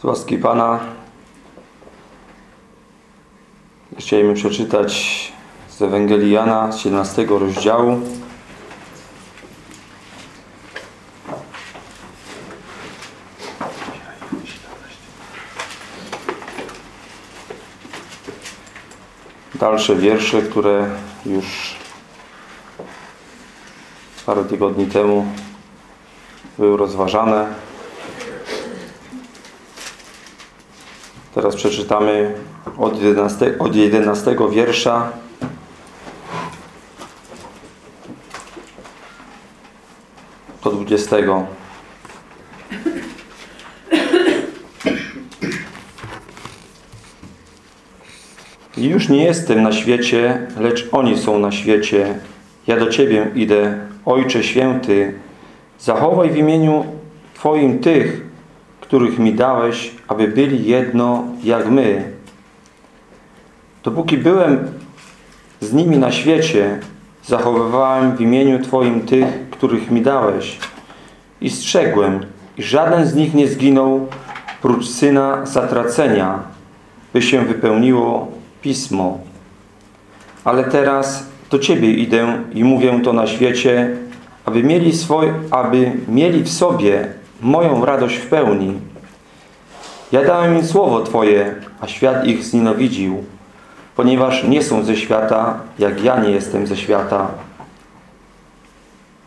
Z łaski Pana chcielibyśmy przeczytać z Ewangelii Jana z 17 rozdziału. Dalsze wiersze, które już parę tygodni temu były rozważane. Teraz przeczytamy od 11, od 11 wiersza do 20. I już nie jestem na świecie, lecz oni są na świecie. Ja do Ciebie idę, Ojcze Święty. Zachowaj w imieniu Twoim tych, których mi dałeś, aby byli jedno jak my. Dopóki byłem z nimi na świecie, zachowywałem w imieniu Twoim tych, których mi dałeś. I strzegłem, i żaden z nich nie zginął, prócz syna zatracenia, by się wypełniło Pismo. Ale teraz do Ciebie idę i mówię to na świecie, aby mieli, swoj, aby mieli w sobie moją radość w pełni. Ja dałem im słowo Twoje, a świat ich znienawidził, ponieważ nie są ze świata, jak ja nie jestem ze świata.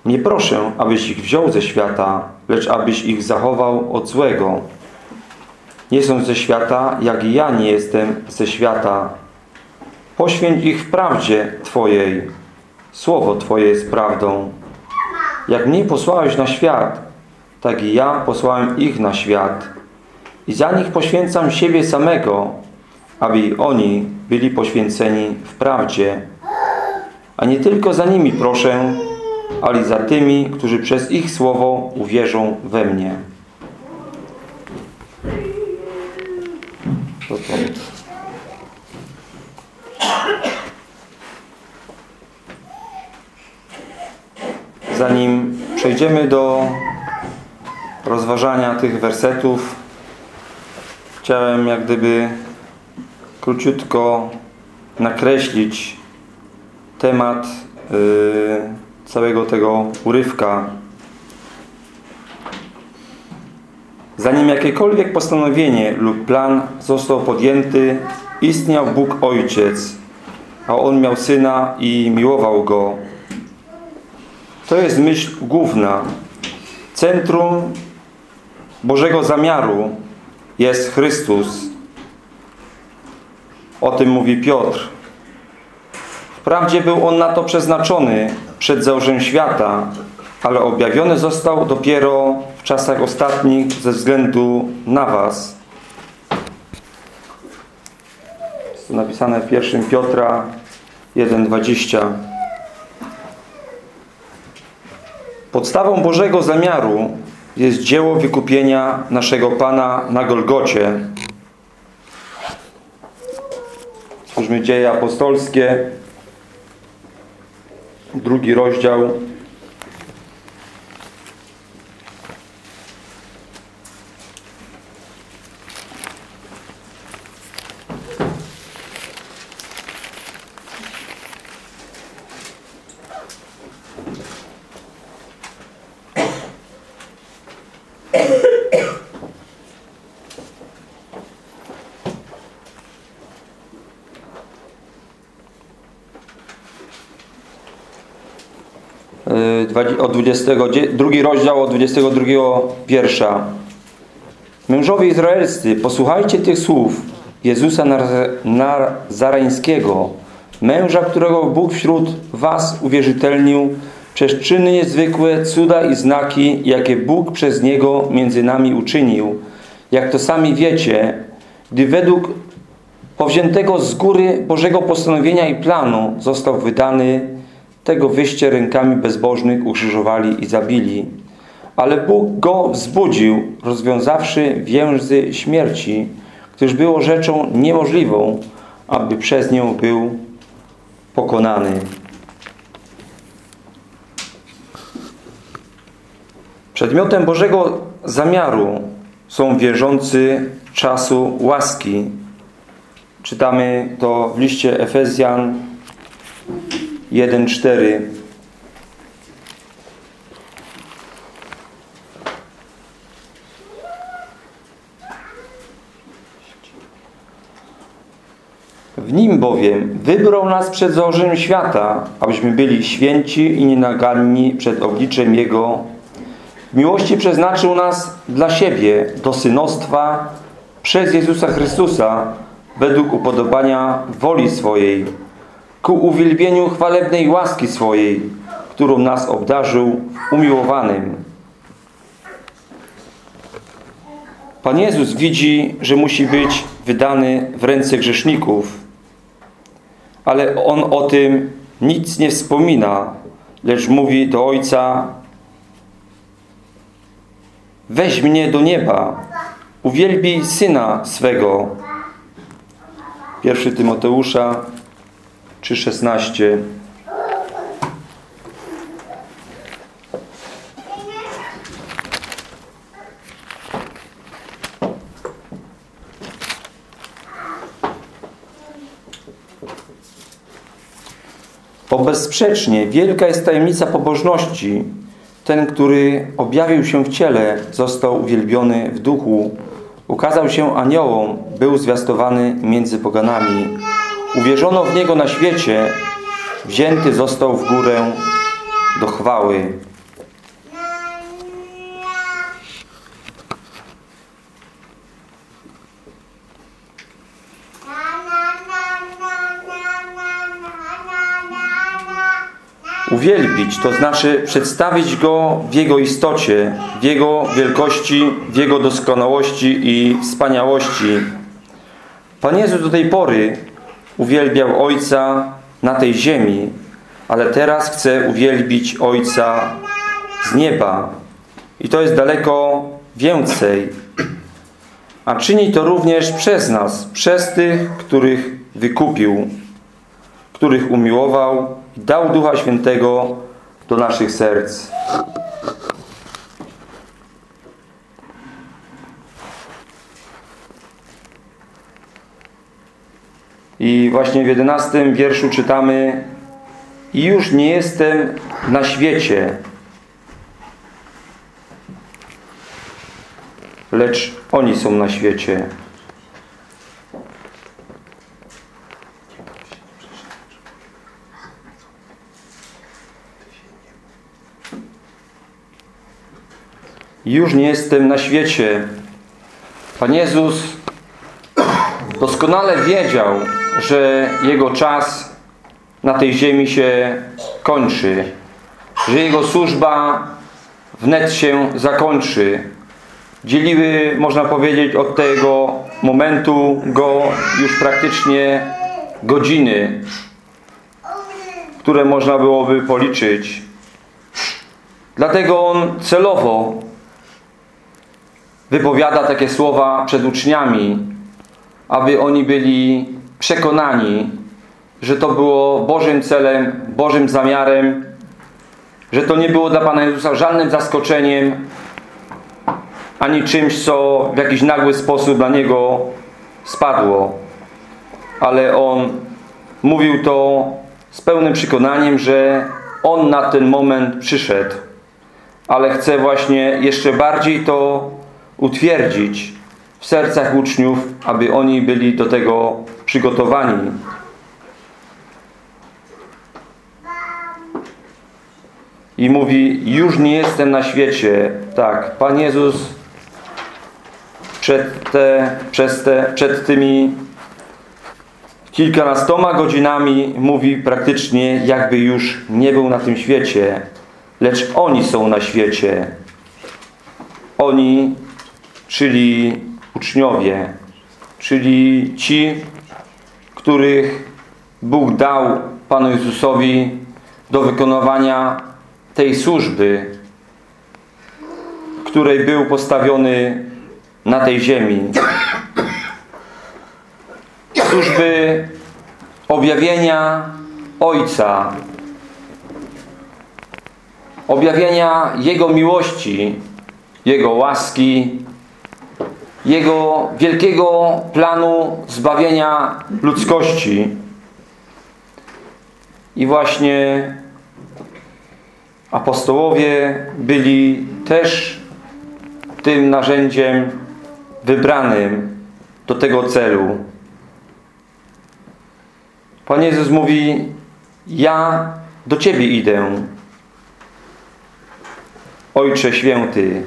Nie proszę, abyś ich wziął ze świata, lecz abyś ich zachował od złego. Nie są ze świata, jak i ja nie jestem ze świata. Poświęć ich w prawdzie Twojej. Słowo Twoje jest prawdą. Jak mnie posłałeś na świat, tak i ja posłałem ich na świat. I za nich poświęcam siebie samego, aby oni byli poświęceni w prawdzie. A nie tylko za nimi proszę, ale i za tymi, którzy przez ich słowo uwierzą we mnie. Zanim przejdziemy do rozważania tych wersetów, chciałem jak gdyby króciutko nakreślić temat yy, całego tego urywka. Zanim jakiekolwiek postanowienie lub plan został podjęty, istniał Bóg Ojciec, a On miał Syna i miłował Go. To jest myśl główna. Centrum Bożego zamiaru jest Chrystus. O tym mówi Piotr. Wprawdzie był On na to przeznaczony przed założeniem świata, ale objawiony został dopiero w czasach ostatnich ze względu na was. Jest to napisane w 1 Piotra 1,20. Podstawą Bożego zamiaru jest dzieło wykupienia naszego Pana na Golgocie. Spójrzmy dzieje apostolskie, drugi rozdział. Od 20, drugi rozdział od 22 wiersza. Mężowie izraelscy, posłuchajcie tych słów Jezusa Nazareńskiego, męża, którego Bóg wśród was uwierzytelnił przez czyny niezwykłe, cuda i znaki, jakie Bóg przez Niego między nami uczynił. Jak to sami wiecie, gdy według powziętego z góry Bożego postanowienia i planu został wydany tego wyście rękami bezbożnych ukrzyżowali i zabili. ale Bóg go wzbudził, rozwiązawszy więzy śmierci, gdyż było rzeczą niemożliwą, aby przez nią był pokonany. Przedmiotem Bożego zamiaru są wierzący czasu łaski. Czytamy to w liście Efezjan 1,4 W Nim bowiem wybrał nas przed założeniem świata, abyśmy byli święci i nienaganni przed obliczem Jego. W miłości przeznaczył nas dla siebie do synostwa przez Jezusa Chrystusa według upodobania woli swojej, ku uwielbieniu chwalebnej łaski swojej, którą nas obdarzył umiłowanym. Pan Jezus widzi, że musi być wydany w ręce grzeszników, ale On o tym nic nie wspomina, lecz mówi do Ojca Weź mnie do nieba, uwielbij Syna swego. 1 Tymoteusza 3,16 Bo bezsprzecznie wielka jest tajemnica pobożności. Ten, który objawił się w ciele, został uwielbiony w duchu, ukazał się aniołom, był zwiastowany między poganami. Uwierzono w Niego na świecie, wzięty został w górę do chwały. Uwielbić, to znaczy przedstawić Go w Jego istocie, w Jego wielkości, w Jego doskonałości i wspaniałości. Pan Jezus do tej pory uwielbiał Ojca na tej ziemi, ale teraz chce uwielbić Ojca z nieba. I to jest daleko więcej. A czyni to również przez nas, przez tych, których wykupił, których umiłował i dał Ducha Świętego do naszych serc. I właśnie w jedenastym wierszu czytamy I już nie jestem na świecie, lecz oni są na świecie. Już nie jestem na świecie. Pan Jezus doskonale wiedział, że Jego czas na tej ziemi się kończy. Że Jego służba wnet się zakończy. Dzieliły, można powiedzieć, od tego momentu Go już praktycznie godziny, które można byłoby policzyć. Dlatego On celowo wypowiada takie słowa przed uczniami, aby oni byli przekonani, że to było Bożym celem, Bożym zamiarem, że to nie było dla Pana Jezusa żadnym zaskoczeniem, ani czymś, co w jakiś nagły sposób na Niego spadło. Ale On mówił to z pełnym przekonaniem, że On na ten moment przyszedł. Ale chce właśnie jeszcze bardziej to utwierdzić w sercach uczniów, aby oni byli do tego przygotowani. I mówi, już nie jestem na świecie. Tak, Pan Jezus przed, te, przez te, przed tymi kilkunastoma godzinami mówi praktycznie, jakby już nie był na tym świecie. Lecz oni są na świecie. Oni czyli uczniowie, czyli ci, których Bóg dał Panu Jezusowi do wykonywania tej służby. której był postawiony na tej ziemi. Służby objawienia Ojca, objawienia Jego miłości, Jego łaski, Jego wielkiego planu zbawienia ludzkości. I właśnie apostołowie byli też tym narzędziem wybranym do tego celu. Pan Jezus mówi, ja do Ciebie idę, Ojcze Święty.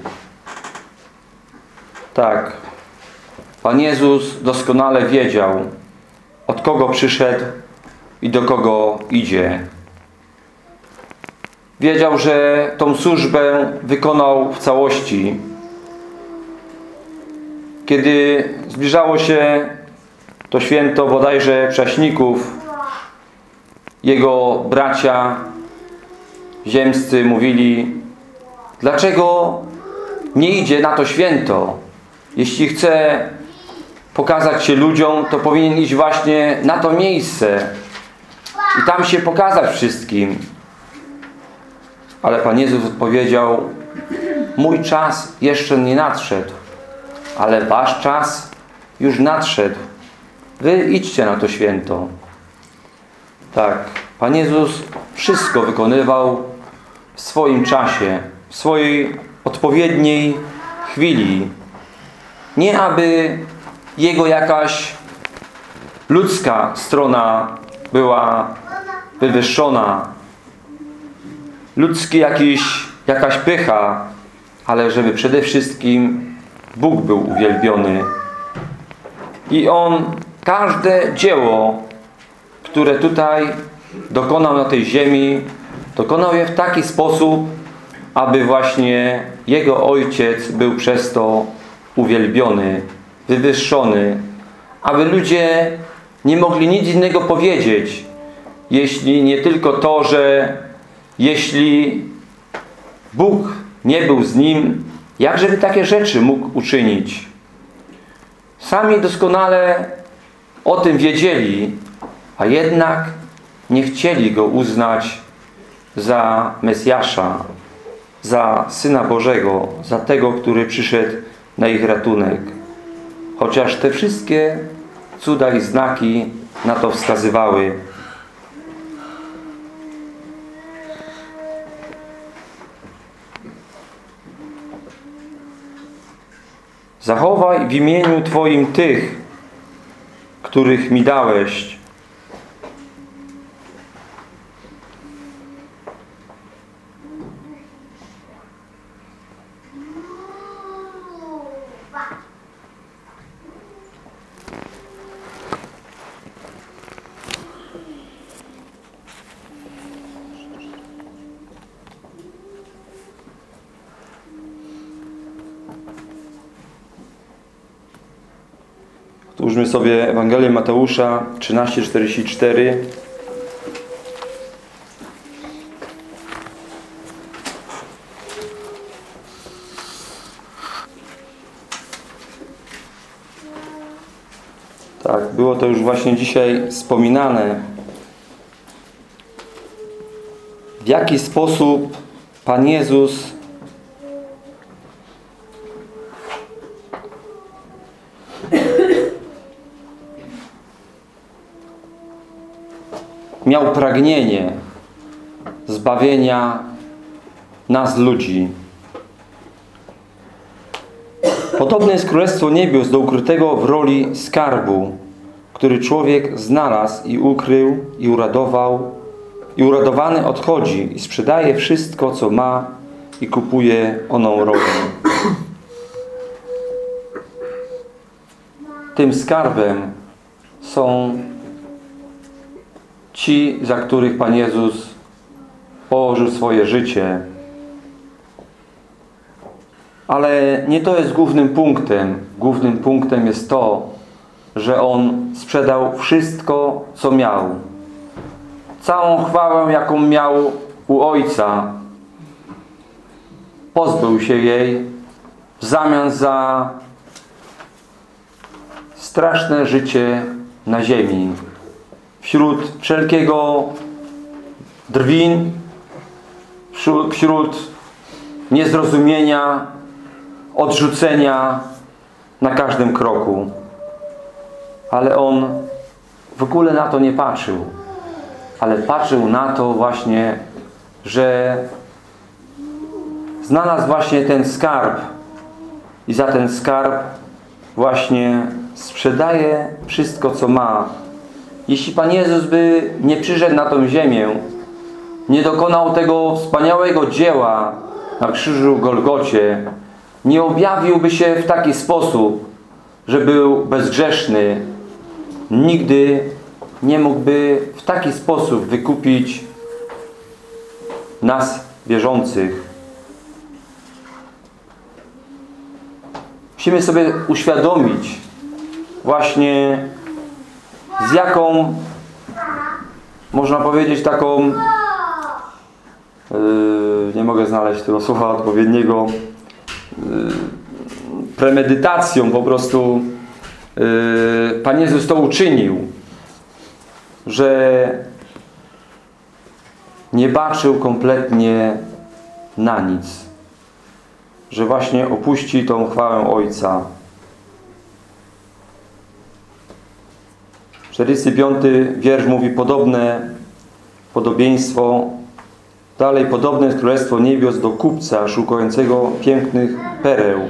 Tak, Pan Jezus doskonale wiedział, od kogo przyszedł i do kogo idzie. Wiedział, że tą służbę wykonał w całości. Kiedy zbliżało się to święto bodajże prześników, jego bracia ziemscy mówili dlaczego nie idzie na to święto? Jeśli chce pokazać się ludziom, to powinien iść właśnie na to miejsce i tam się pokazać wszystkim. Ale Pan Jezus odpowiedział mój czas jeszcze nie nadszedł, ale wasz czas już nadszedł. Wy idźcie na to święto. Tak, Pan Jezus wszystko wykonywał w swoim czasie, w swojej odpowiedniej chwili. Nie aby Jego jakaś ludzka strona była wywyższona, ludzki jakiś, jakaś pycha, ale żeby przede wszystkim Bóg był uwielbiony. I On każde dzieło, które tutaj dokonał na tej ziemi, dokonał je w taki sposób, aby właśnie Jego Ojciec był przez to uwielbiony, wywyższony, aby ludzie nie mogli nic innego powiedzieć, jeśli nie tylko to, że jeśli Bóg nie był z nim, jakżeby takie rzeczy mógł uczynić? Sami doskonale o tym wiedzieli, a jednak nie chcieli Go uznać za Mesjasza, za Syna Bożego, za tego, który przyszedł na ich ratunek. Chociaż te wszystkie cuda i znaki na to wskazywały. Zachowaj w imieniu Twoim tych, których mi dałeś. Otwórzmy sobie Ewangelię Mateusza 13:44. Tak, było to już właśnie dzisiaj wspominane. W jaki sposób Pan Jezus miał pragnienie zbawienia nas ludzi. Podobne jest Królestwo Niebios do ukrytego w roli skarbu, który człowiek znalazł i ukrył i uradował i uradowany odchodzi i sprzedaje wszystko, co ma i kupuje oną rolę. Tym skarbem są ci, za których Pan Jezus położył swoje życie. Ale nie to jest głównym punktem. Głównym punktem jest to, że On sprzedał wszystko, co miał. Całą chwałę, jaką miał u Ojca. Pozbył się jej w zamian za straszne życie na ziemi. Wśród wszelkiego drwin, wśród, niezrozumienia, odrzucenia na każdym kroku. Ale on w ogóle na to nie patrzył. Ale patrzył na to właśnie, że znalazł właśnie ten skarb i za ten skarb właśnie sprzedaje wszystko, co ma. Jeśli Pan Jezus by nie przyszedł na tą ziemię, nie dokonał tego wspaniałego dzieła na krzyżu Golgocie, nie objawiłby się w taki sposób, że był bezgrzeszny, nigdy nie mógłby w taki sposób wykupić nas wierzących. Musimy sobie uświadomić właśnie z jaką można powiedzieć taką yy, nie mogę znaleźć tego słowa odpowiedniego yy, premedytacją po prostu yy, Pan Jezus to uczynił że nie baczył kompletnie na nic że właśnie opuści tą chwałę Ojca 45 wiersz mówi podobne podobieństwo. Dalej podobne jest Królestwo Niebios do kupca szukającego pięknych pereł,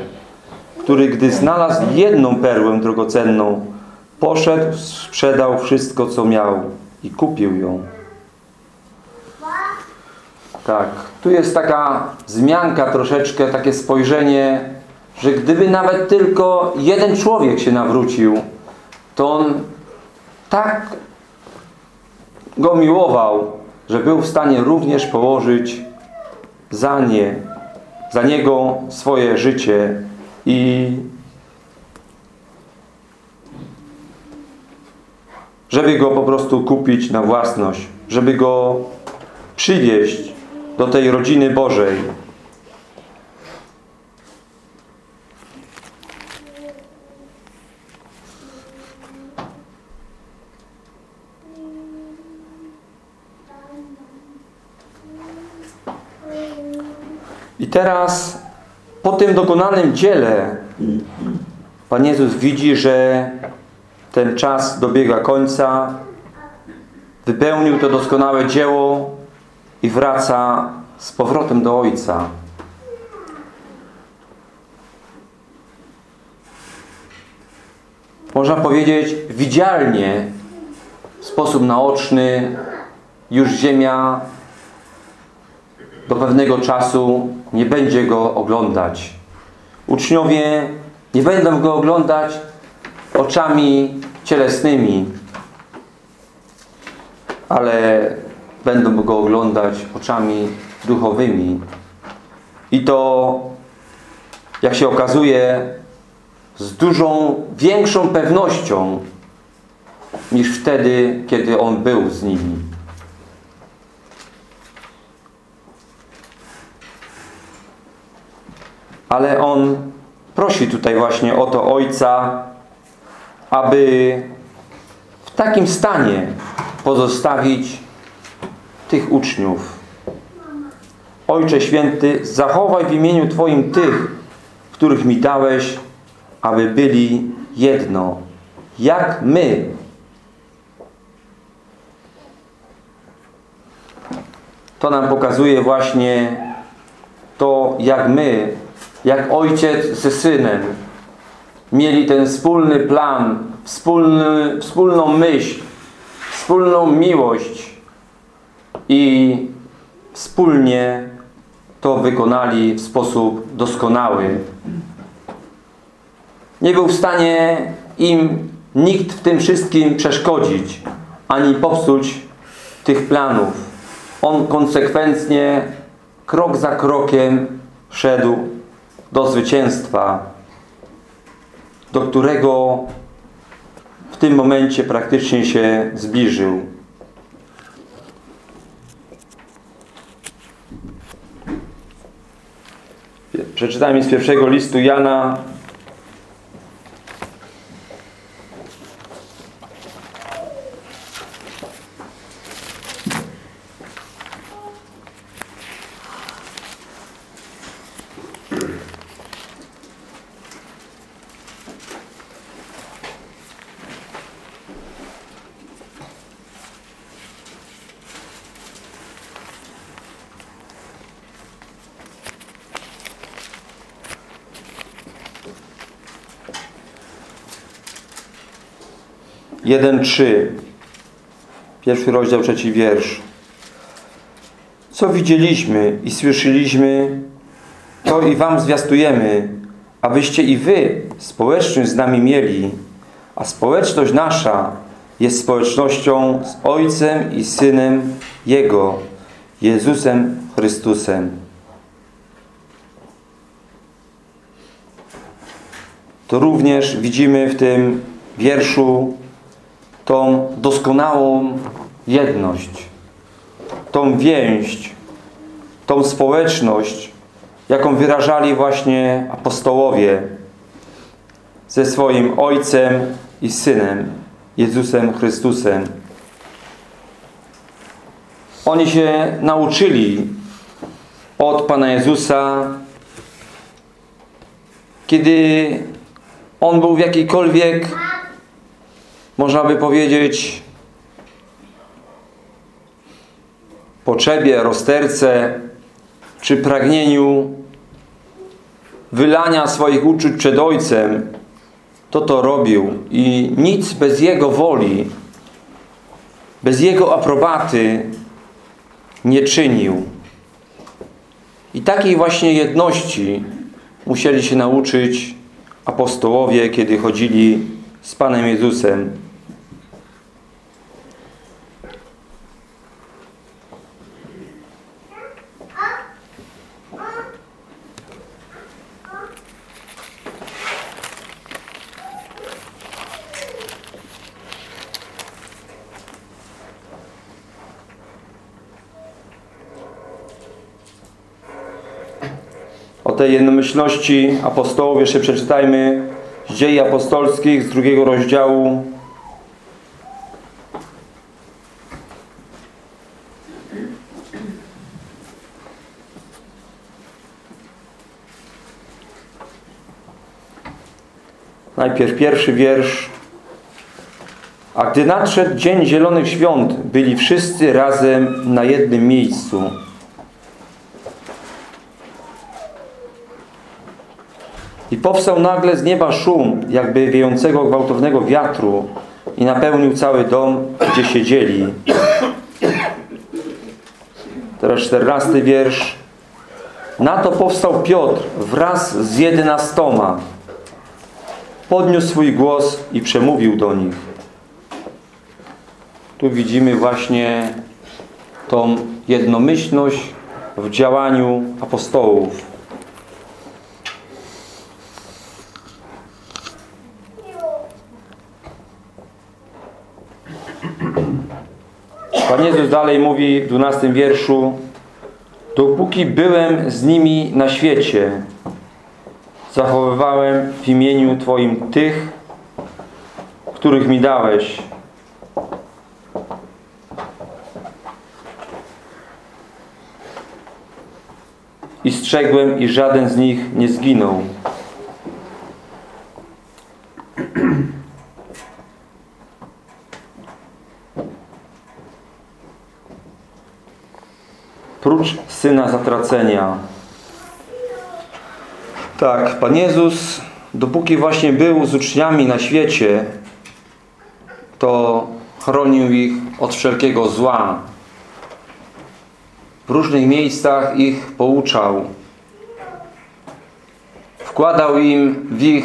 który gdy znalazł jedną perłę drogocenną, poszedł, sprzedał wszystko co miał i kupił ją. Tak, tu jest taka wzmianka troszeczkę, takie spojrzenie, że gdyby nawet tylko jeden człowiek się nawrócił, to on tak go miłował, że był w stanie również położyć za nie, za niego swoje życie i żeby go po prostu kupić na własność, żeby go przywieźć do tej rodziny Bożej. I teraz po tym dokonanym dziele Pan Jezus widzi, że ten czas dobiega końca, wypełnił to doskonałe dzieło i wraca z powrotem do Ojca. Można powiedzieć widzialnie, w sposób naoczny, już ziemia do pewnego czasu nie będzie go oglądać. Uczniowie nie będą go oglądać oczami cielesnymi, ale będą go oglądać oczami duchowymi. I to, jak się okazuje, z dużą, większą pewnością niż wtedy, kiedy On był z nimi. Ale On prosi tutaj właśnie o to Ojca, aby w takim stanie pozostawić tych uczniów. Ojcze Święty, zachowaj w imieniu Twoim tych, których mi dałeś, aby byli jedno, jak my. To nam pokazuje właśnie to, jak my, jak ojciec ze synem mieli ten wspólny plan, wspólny, wspólną myśl, wspólną miłość i wspólnie to wykonali w sposób doskonały. Nie był w stanie im nikt w tym wszystkim przeszkodzić, ani popsuć tych planów. On konsekwentnie, krok za krokiem szedł do zwycięstwa, do którego w tym momencie praktycznie się zbliżył. Przeczytajmy z pierwszego listu Jana. Jeden trzy. Pierwszy rozdział, trzeci wiersz. Co widzieliśmy i słyszeliśmy, to i wam zwiastujemy, abyście i wy społeczność z nami mieli, a społeczność nasza jest społecznością z Ojcem i Synem Jego, Jezusem Chrystusem. To również widzimy w tym wierszu tą doskonałą jedność, tą więź, tą społeczność, jaką wyrażali właśnie apostołowie ze swoim Ojcem i Synem, Jezusem Chrystusem. Oni się nauczyli od Pana Jezusa, kiedy On był w jakiejkolwiek można by powiedzieć, potrzebie, rozterce czy pragnieniu wylania swoich uczuć przed Ojcem, to to robił i nic bez Jego woli, bez Jego aprobaty nie czynił. I takiej właśnie jedności musieli się nauczyć apostołowie, kiedy chodzili z Panem Jezusem. Tej jednomyślności apostołów jeszcze przeczytajmy z dziei apostolskich z drugiego rozdziału. Najpierw pierwszy wiersz. A gdy nadszedł dzień Zielonych Świąt, byli wszyscy razem na jednym miejscu. I powstał nagle z nieba szum, jakby wiejącego gwałtownego wiatru i napełnił cały dom, gdzie siedzieli. Teraz czternasty wiersz. Na to powstał Piotr wraz z jedenastoma. Podniósł swój głos i przemówił do nich. Tu widzimy właśnie tą jednomyślność w działaniu apostołów. Pan Jezus dalej mówi w 12 wierszu Dopóki byłem z nimi na świecie, zachowywałem w imieniu Twoim tych, których mi dałeś. I strzegłem, i żaden z nich nie zginął. Prócz Syna zatracenia. Tak, Pan Jezus, dopóki właśnie był z uczniami na świecie, to chronił ich od wszelkiego zła. W różnych miejscach ich pouczał. Wkładał im w ich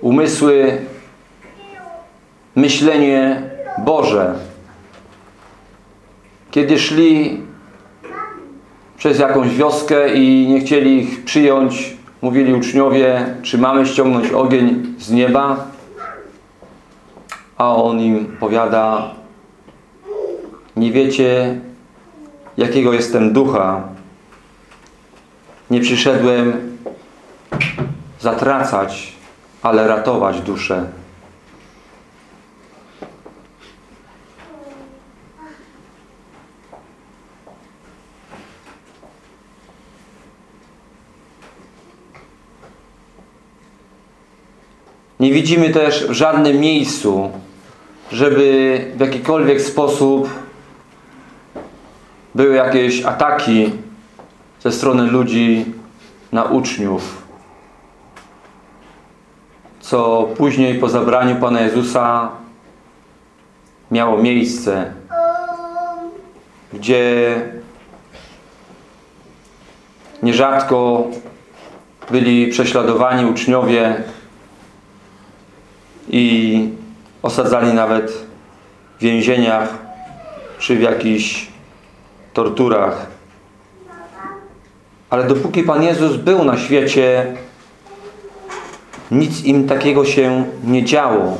umysły myślenie Boże. Kiedy szli przez jakąś wioskę i nie chcieli ich przyjąć. Mówili uczniowie, czy mamy ściągnąć ogień z nieba? A on im powiada, nie wiecie, jakiego jestem ducha. Nie przyszedłem zatracać, ale ratować duszę. Nie widzimy też w żadnym miejscu, żeby w jakikolwiek sposób były jakieś ataki ze strony ludzi na uczniów. Co później po zabraniu Pana Jezusa miało miejsce, gdzie nierzadko byli prześladowani uczniowie i osadzali nawet w więzieniach czy w jakichś torturach. Ale dopóki Pan Jezus był na świecie, nic im takiego się nie działo.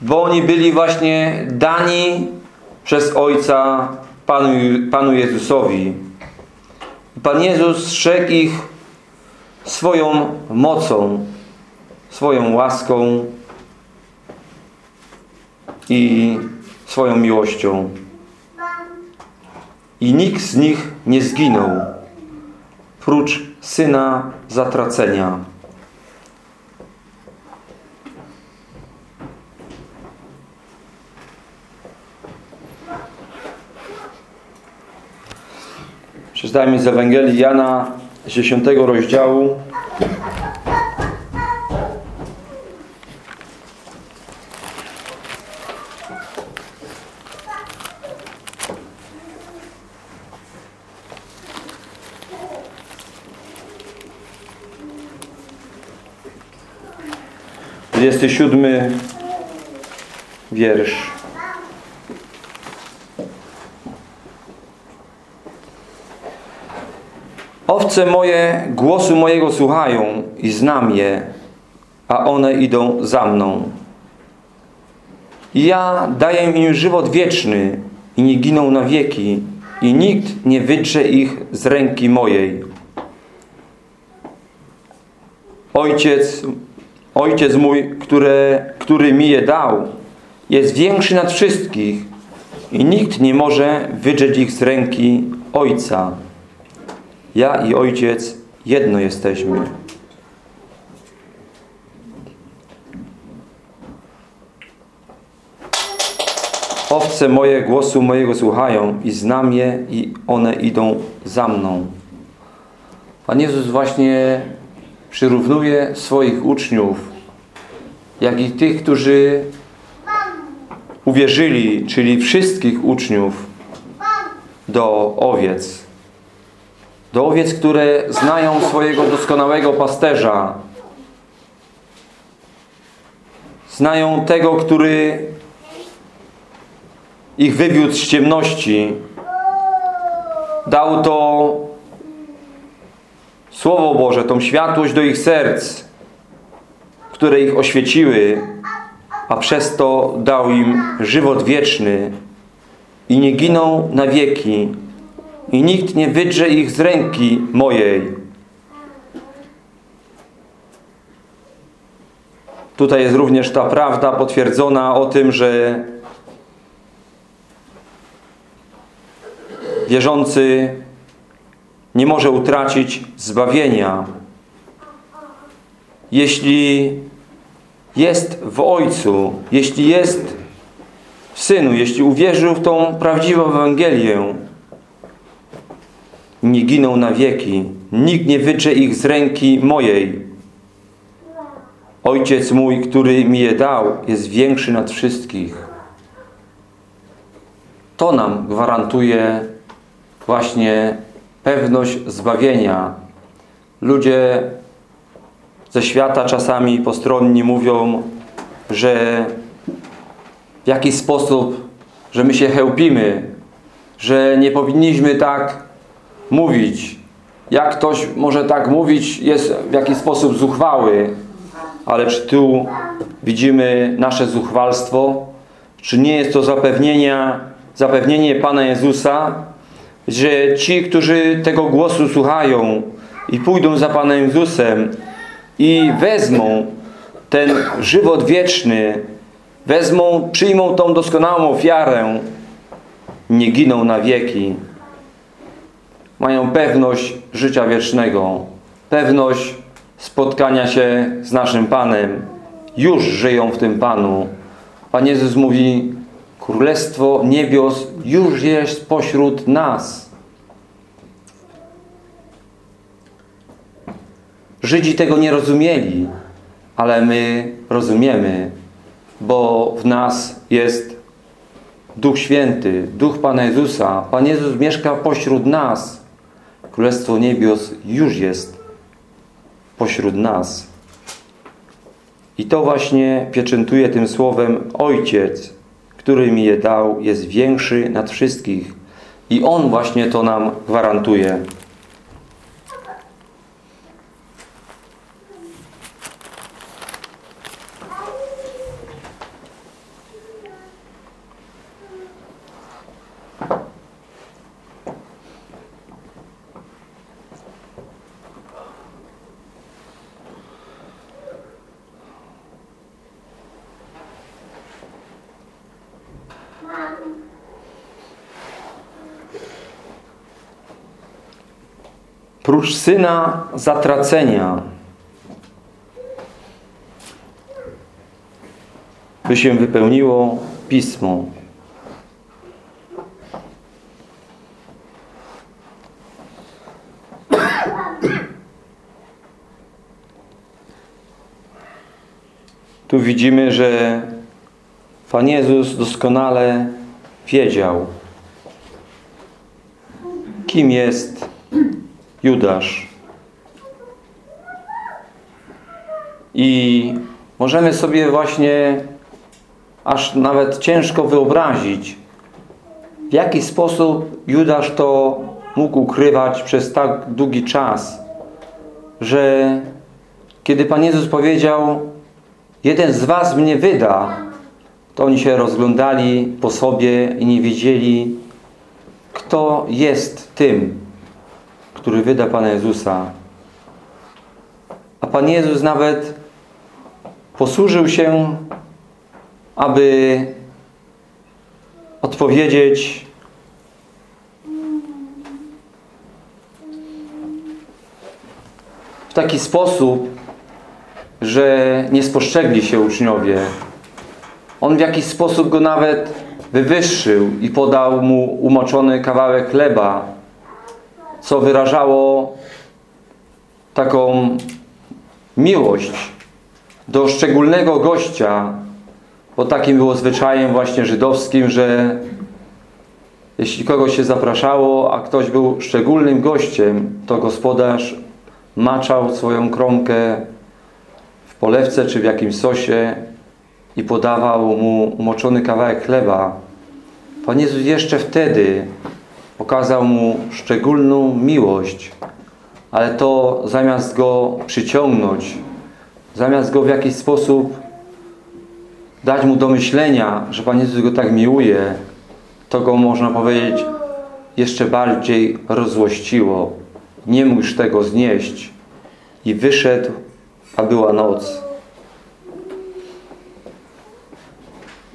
Bo oni byli właśnie dani przez Ojca Panu, Panu Jezusowi. Pan Jezus strzegł ich swoją mocą, swoją łaską i swoją miłością. I nikt z nich nie zginął, prócz Syna zatracenia. Przeczytajmy z Ewangelii Jana z 10 rozdziału. Dwudziesty siódmy wiersz. Owce moje głosu mojego słuchają i znam je, a one idą za mną. I ja daję im żywot wieczny i nie giną na wieki i nikt nie wydrze ich z ręki mojej. Ojciec, ojciec mój, które, który mi je dał, jest większy nad wszystkich i nikt nie może wydrzeć ich z ręki Ojca. Ja i Ojciec jedno jesteśmy. Owce moje głosu mojego słuchają i znam je i one idą za mną. Pan Jezus właśnie przyrównuje swoich uczniów, jak i tych, którzy uwierzyli, czyli wszystkich uczniów do owiec. Do owiec, które znają swojego doskonałego pasterza. Znają tego, który ich wywiódł z ciemności. Dał to Słowo Boże, tą światłość do ich serc, które ich oświeciły, a przez to dał im żywot wieczny i nie giną na wieki i nikt nie wydrze ich z ręki mojej. Tutaj jest również ta prawda potwierdzona o tym, że wierzący nie może utracić zbawienia. Jeśli jest w Ojcu, jeśli jest w Synu, jeśli uwierzył w tą prawdziwą Ewangelię, nie giną na wieki. Nikt nie wytrze ich z ręki mojej. Ojciec mój, który mi je dał, jest większy nad wszystkich. To nam gwarantuje właśnie pewność zbawienia. Ludzie ze świata czasami postronni mówią, że w jakiś sposób, że my się chełpimy, że nie powinniśmy tak mówić. Jak ktoś może tak mówić, jest w jakiś sposób zuchwały, ale czy tu widzimy nasze zuchwalstwo? Czy nie jest to zapewnienia, zapewnienie Pana Jezusa, że ci, którzy tego głosu słuchają i pójdą za Panem Jezusem i wezmą ten żywot wieczny, wezmą, przyjmą tą doskonałą ofiarę, nie giną na wieki. Mają pewność życia wiecznego, pewność spotkania się z naszym Panem. Już żyją w tym Panu. Pan Jezus mówi, Królestwo niebios już jest pośród nas. Żydzi tego nie rozumieli, ale my rozumiemy, bo w nas jest Duch Święty, Duch Pana Jezusa. Pan Jezus mieszka pośród nas. Królestwo niebios już jest pośród nas. I to właśnie pieczętuje tym słowem Ojciec, który mi je dał, jest większy nad wszystkich. I On właśnie to nam gwarantuje. Prócz syna zatracenia, by się wypełniło pismo. Tu widzimy, że Pan Jezus doskonale wiedział, kim jest Judasz. I możemy sobie właśnie aż nawet ciężko wyobrazić, w jaki sposób Judasz to mógł ukrywać przez tak długi czas, że kiedy Pan Jezus powiedział jeden z was mnie wyda, to oni się rozglądali po sobie i nie wiedzieli, kto jest tym, który wyda Pana Jezusa. A Pan Jezus nawet posłużył się, aby odpowiedzieć w taki sposób, że nie spostrzegli się uczniowie. On w jakiś sposób go nawet wywyższył i podał mu umoczony kawałek chleba, co wyrażało taką miłość do szczególnego gościa, bo takim było zwyczajem właśnie żydowskim, że jeśli kogoś się zapraszało, a ktoś był szczególnym gościem, to gospodarz maczał swoją kromkę w polewce czy w jakimś sosie i podawał mu umoczony kawałek chleba. Pan Jezus jeszcze wtedy okazał mu szczególną miłość, ale to zamiast go przyciągnąć, zamiast go w jakiś sposób dać mu do myślenia, że Pan Jezus go tak miłuje, to go można powiedzieć jeszcze bardziej rozłościło. Nie mógł już tego znieść i wyszedł, a była noc.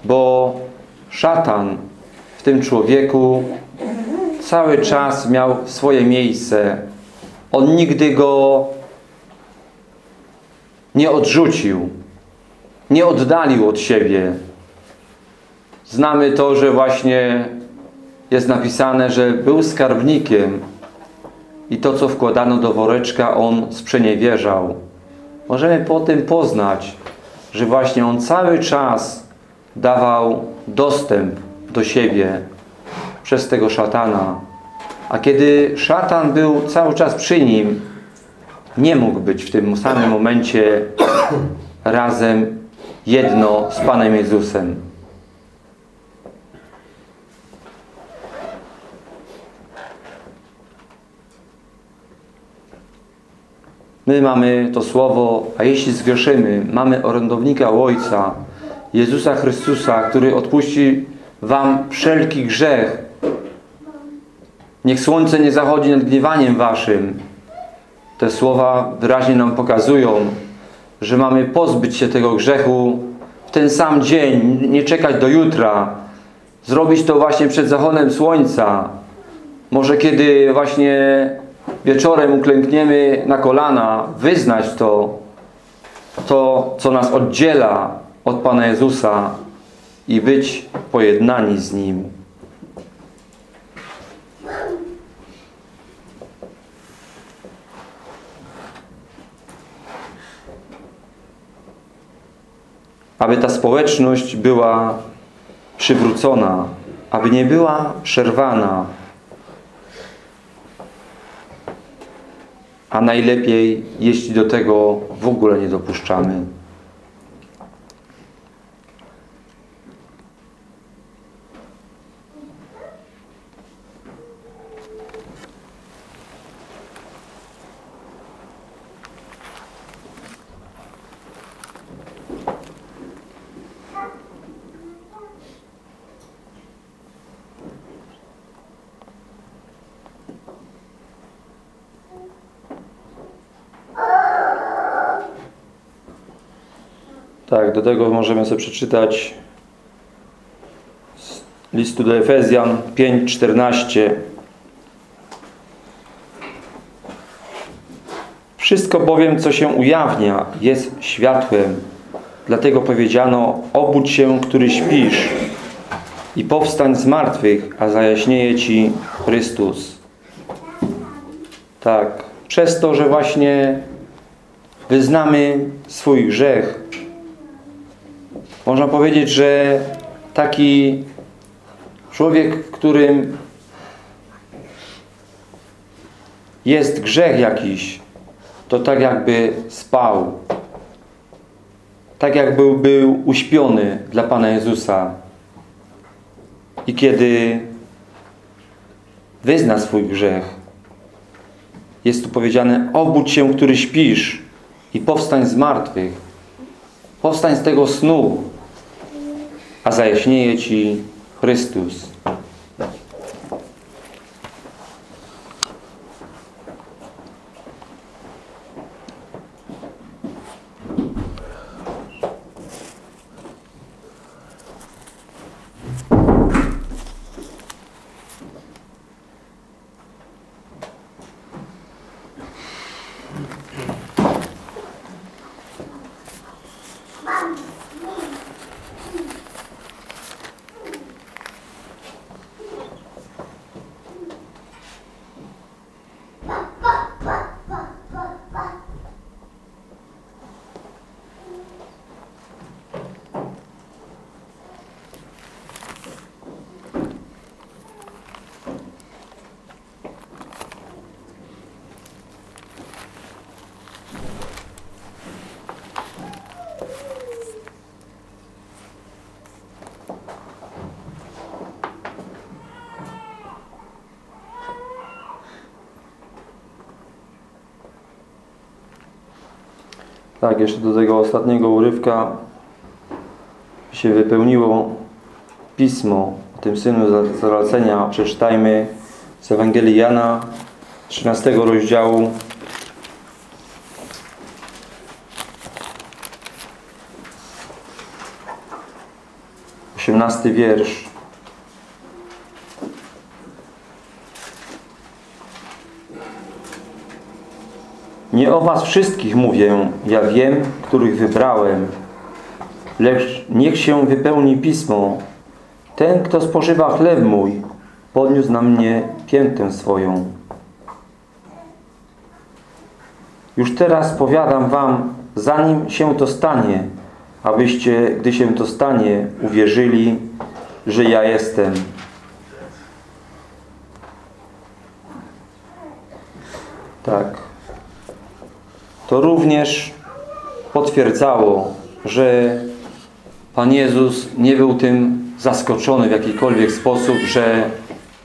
Bo szatan w tym człowieku cały czas miał swoje miejsce. On nigdy go nie odrzucił, nie oddalił od siebie. Znamy to, że właśnie jest napisane, że był skarbnikiem i to, co wkładano do woreczka, on sprzeniewierzał. Możemy po tym poznać, że właśnie on cały czas dawał dostęp do siebie przez tego szatana. A kiedy szatan był cały czas przy nim, nie mógł być w tym samym momencie razem jedno z Panem Jezusem. My mamy to słowo, a jeśli zgrzeszymy, mamy orędownika Ojca, Jezusa Chrystusa, który odpuści wam wszelki grzech Niech słońce nie zachodzi nad gniewaniem waszym. Te słowa wyraźnie nam pokazują, że mamy pozbyć się tego grzechu w ten sam dzień, nie czekać do jutra. Zrobić to właśnie przed zachodem słońca. Może kiedy właśnie wieczorem uklękniemy na kolana, wyznać to, to co nas oddziela od Pana Jezusa i być pojednani z Nim. Aby ta społeczność była przywrócona, aby nie była przerwana, a najlepiej, jeśli do tego w ogóle nie dopuszczamy. Tak, do tego możemy sobie przeczytać z listu do Efezjan 5:14. Wszystko bowiem, co się ujawnia, jest światłem. Dlatego powiedziano, obudź się, który śpisz i powstań z martwych, a zajaśnieje Ci Chrystus. Tak, przez to, że właśnie wyznamy swój grzech, można powiedzieć, że taki człowiek, w którym jest grzech jakiś, to tak jakby spał. Tak jakby był uśpiony dla Pana Jezusa. I kiedy wyzna swój grzech, jest tu powiedziane, obudź się, który śpisz i powstań z martwych. Powstań z tego snu, a zajaśnieje Ci Chrystus. Tak, jeszcze do tego ostatniego urywka się wypełniło pismo o tym Synu Zalecenia. Przeczytajmy z Ewangelii Jana 13 rozdziału osiemnasty wiersz. Nie o was wszystkich mówię, ja wiem, których wybrałem, lecz niech się wypełni Pismo. Ten, kto spożywa chleb mój, podniósł na mnie piętę swoją. Już teraz powiadam wam, zanim się to stanie, abyście, gdy się to stanie, uwierzyli, że ja jestem. To również potwierdzało, że Pan Jezus nie był tym zaskoczony w jakikolwiek sposób, że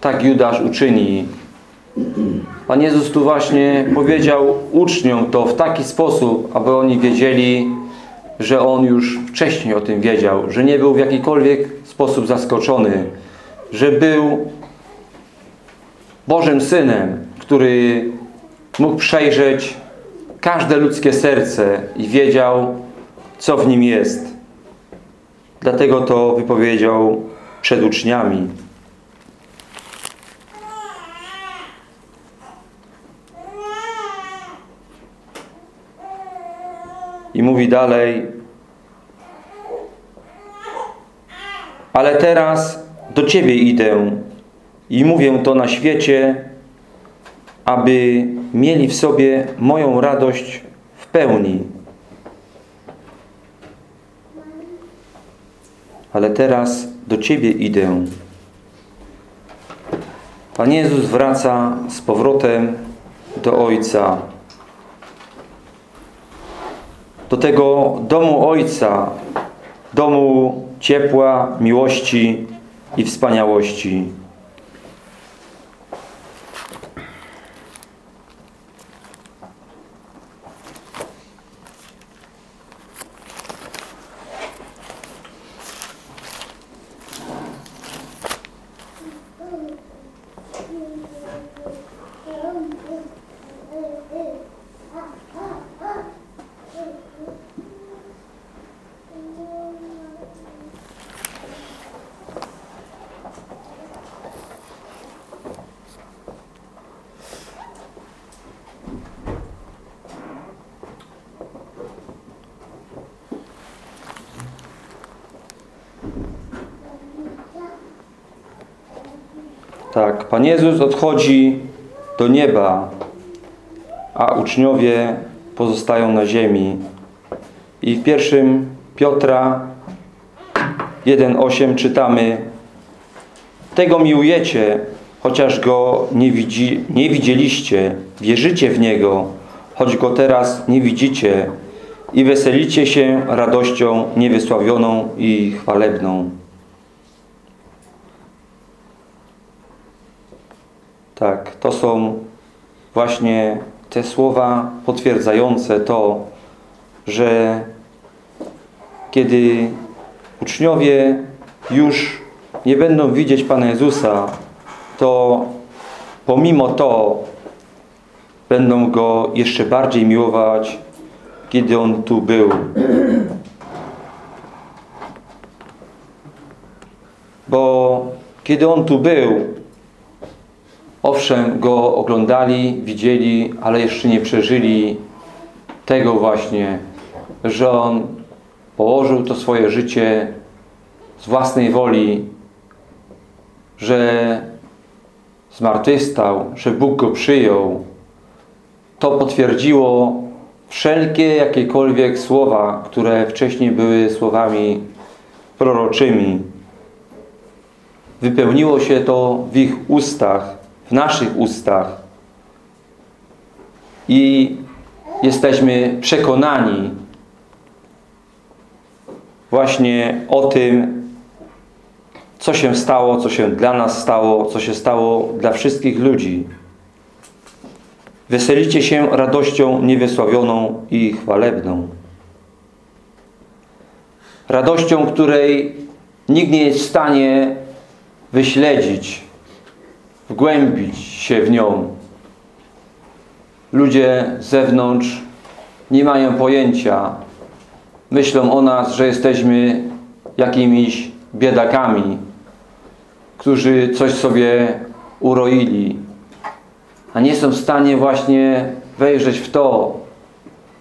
tak Judasz uczyni. Pan Jezus tu właśnie powiedział uczniom to w taki sposób, aby oni wiedzieli, że On już wcześniej o tym wiedział, że nie był w jakikolwiek sposób zaskoczony, że był Bożym Synem, który mógł przejrzeć każde ludzkie serce i wiedział, co w nim jest. Dlatego to wypowiedział przed uczniami. I mówi dalej Ale teraz do Ciebie idę i mówię to na świecie, aby mieli w sobie moją radość w pełni. Ale teraz do Ciebie idę. Pan Jezus wraca z powrotem do Ojca. Do tego domu Ojca, domu ciepła, miłości i wspaniałości. Tak, Pan Jezus odchodzi do nieba, a uczniowie pozostają na ziemi. I w pierwszym Piotra 1,8 czytamy Tego miłujecie, chociaż Go nie, widzi, nie widzieliście, wierzycie w Niego, choć Go teraz nie widzicie i weselicie się radością niewysławioną i chwalebną. Tak, to są właśnie te słowa potwierdzające to, że kiedy uczniowie już nie będą widzieć Pana Jezusa, to pomimo to będą Go jeszcze bardziej miłować, kiedy On tu był. Bo kiedy On tu był, owszem, Go oglądali, widzieli, ale jeszcze nie przeżyli tego właśnie, że On położył to swoje życie z własnej woli, że zmartwychwstał, że Bóg Go przyjął. To potwierdziło wszelkie jakiekolwiek słowa, które wcześniej były słowami proroczymi. Wypełniło się to w ich ustach, w naszych ustach. I jesteśmy przekonani właśnie o tym, co się stało, co się dla nas stało, co się stało dla wszystkich ludzi. Weselicie się radością niewysławioną i chwalebną. Radością, której nikt nie jest w stanie wyśledzić, wgłębić się w nią. Ludzie z zewnątrz nie mają pojęcia. Myślą o nas, że jesteśmy jakimiś biedakami, którzy coś sobie uroili, a nie są w stanie właśnie wejrzeć w to,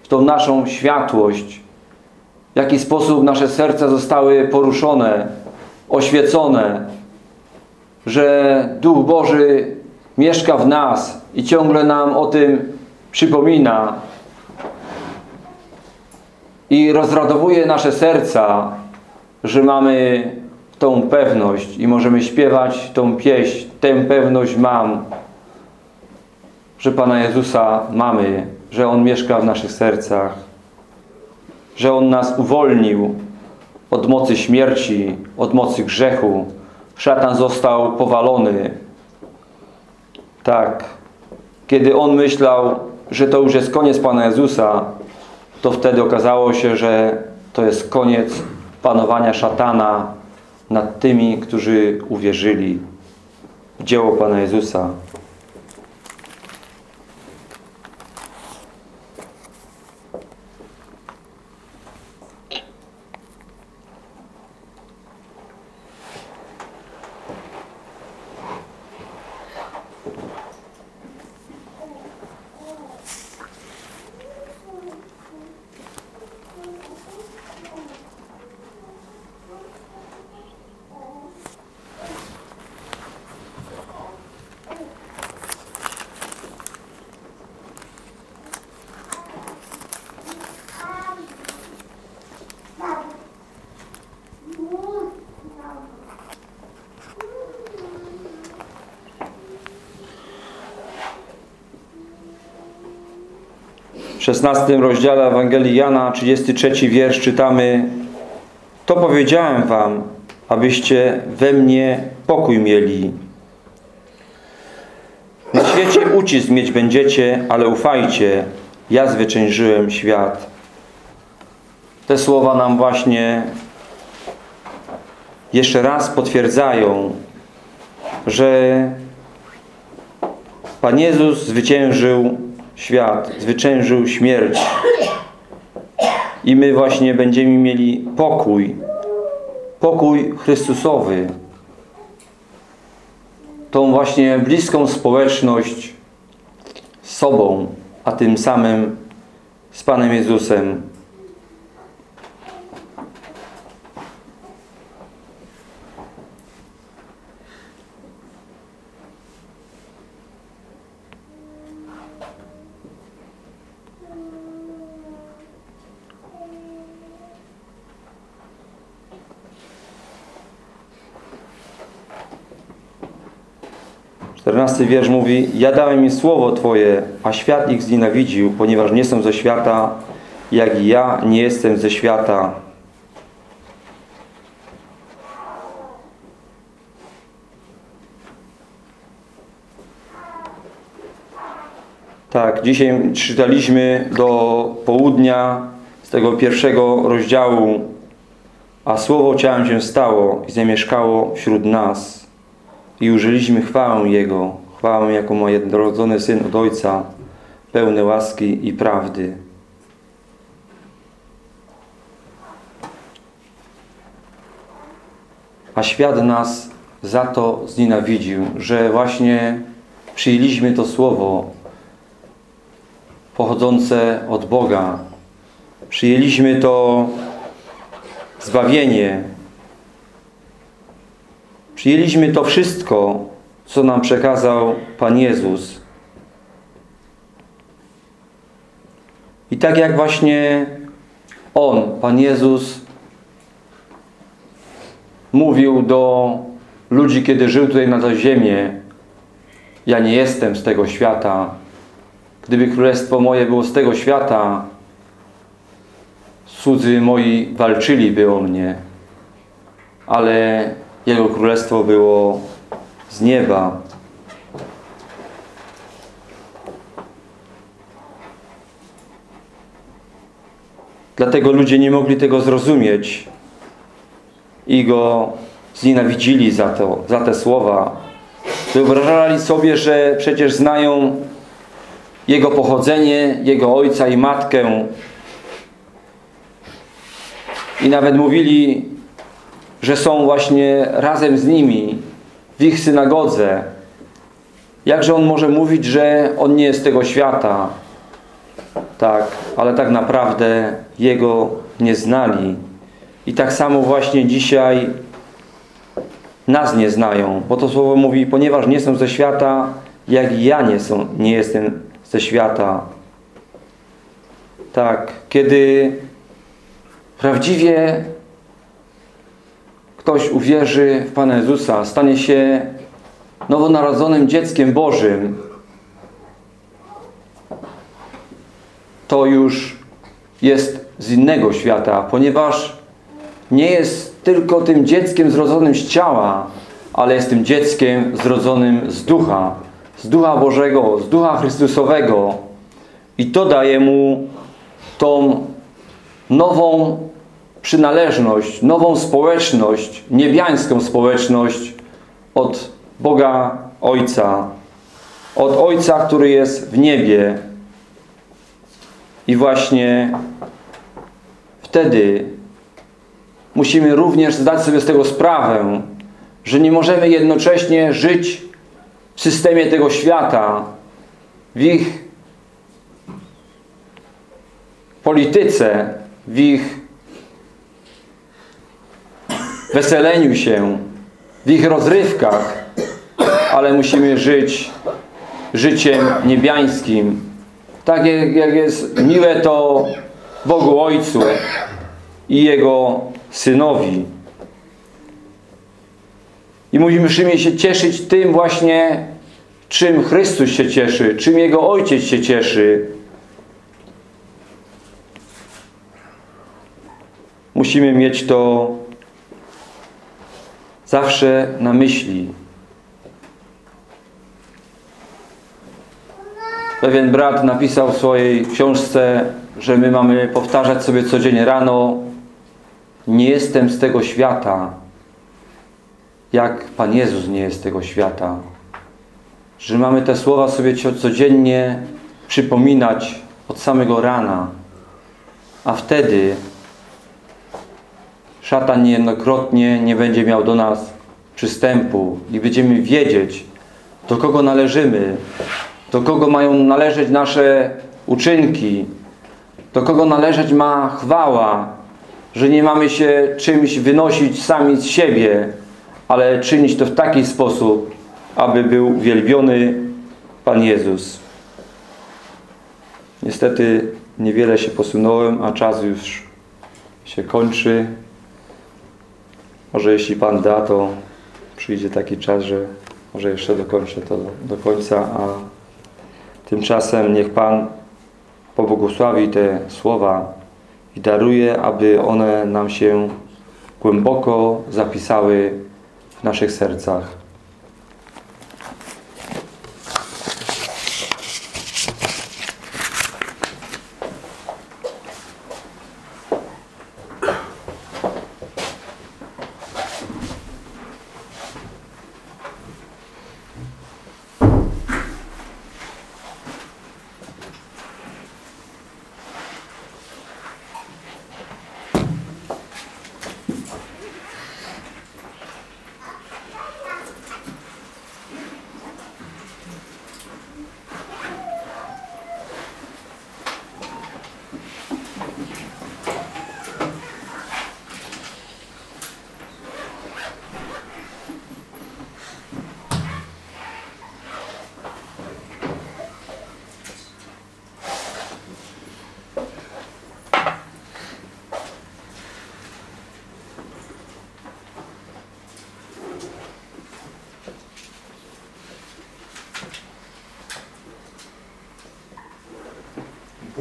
w tą naszą światłość, w jaki sposób nasze serca zostały poruszone, oświecone, że Duch Boży mieszka w nas i ciągle nam o tym przypomina i rozradowuje nasze serca, że mamy tą pewność i możemy śpiewać tą pieśń. Tę pewność mam, że Pana Jezusa mamy, że On mieszka w naszych sercach, że On nas uwolnił od mocy śmierci, od mocy grzechu. Szatan został powalony. Tak. Kiedy on myślał, że to już jest koniec Pana Jezusa, to wtedy okazało się, że to jest koniec panowania szatana nad tymi, którzy uwierzyli w dzieło Pana Jezusa. 16 rozdziale Ewangelii Jana, 33 wiersz czytamy To powiedziałem wam, abyście we mnie pokój mieli. Na świecie ucisk mieć będziecie, ale ufajcie, ja zwyciężyłem świat. Te słowa nam właśnie jeszcze raz potwierdzają, że Pan Jezus zwyciężył świat, zwyciężył śmierć. I my właśnie będziemy mieli pokój, pokój Chrystusowy. Tą właśnie bliską społeczność z sobą, a tym samym z Panem Jezusem. Czternasty wiersz mówi Ja dałem im słowo Twoje, a świat ich znienawidził, ponieważ nie są ze świata, jak i ja nie jestem ze świata. Tak, dzisiaj czytaliśmy do południa z tego pierwszego rozdziału a Słowo ciałem się stało i zamieszkało wśród nas i użyliśmy chwałę Jego, chwałę jako mój jednorodzony Syn od Ojca, pełny łaski i prawdy. A świat nas za to znienawidził, że właśnie przyjęliśmy to Słowo pochodzące od Boga. Przyjęliśmy to zbawienie. Przyjęliśmy to wszystko, co nam przekazał Pan Jezus. I tak jak właśnie On, Pan Jezus, mówił do ludzi, kiedy żył tutaj na tej ja nie jestem z tego świata. Gdyby królestwo moje było z tego świata, cudzy moi walczyliby o mnie, ale Jego Królestwo było z nieba. Dlatego ludzie nie mogli tego zrozumieć i Go znienawidzili za, to, za te słowa. Wyobrażali sobie, że przecież znają Jego pochodzenie, Jego ojca i matkę, i nawet mówili, że są właśnie razem z nimi w ich synagodze. Jakże on może mówić, że on nie jest tego świata? Tak, ale tak naprawdę Jego nie znali. I tak samo właśnie dzisiaj nas nie znają, bo to słowo mówi, ponieważ nie są ze świata, jak ja nie, są, nie jestem ze świata. Tak, kiedy prawdziwie ktoś uwierzy w Pana Jezusa, stanie się nowonarodzonym dzieckiem Bożym, to już jest z innego świata, ponieważ nie jest tylko tym dzieckiem zrodzonym z ciała, ale jest tym dzieckiem zrodzonym z ducha, z ducha Bożego, z ducha Chrystusowego. I to daje mu tą nową przynależność, nową społeczność, niebiańską społeczność od Boga Ojca. Od Ojca, który jest w niebie. I właśnie wtedy musimy również zdać sobie z tego sprawę, że nie możemy jednocześnie żyć w systemie tego świata, w ich polityce, w ich weseleniu się, w ich rozrywkach, ale musimy żyć życiem niebiańskim. Tak jak jest miłe to Bogu Ojcu i Jego Synowi. I musimy się cieszyć tym właśnie, czym Chrystus się cieszy, czym Jego Ojciec się cieszy. Musimy mieć to zawsze na myśli. Pewien brat napisał w swojej książce, że my mamy powtarzać sobie codziennie rano nie jestem z tego świata, jak Pan Jezus nie jest z tego świata. Że mamy te słowa sobie codziennie przypominać od samego rana. A wtedy szatan niejednokrotnie nie będzie miał do nas przystępu i będziemy wiedzieć, do kogo należymy, do kogo mają należeć nasze uczynki, do kogo należeć ma chwała, że nie mamy się czymś wynosić sami z siebie, ale czynić to w taki sposób, aby był wielbiony Pan Jezus. Niestety niewiele się posunąłem, a czas już się kończy. Może jeśli Pan da, to przyjdzie taki czas, że może jeszcze dokończę to do końca, a tymczasem niech Pan pobłogosławi te słowa i daruje, aby one nam się głęboko zapisały w naszych sercach.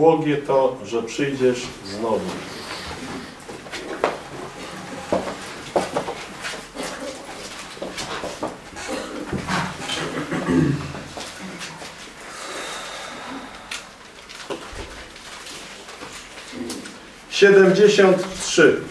Błogie to, że przyjdziesz znowu. Siedemdziesiąt trzy.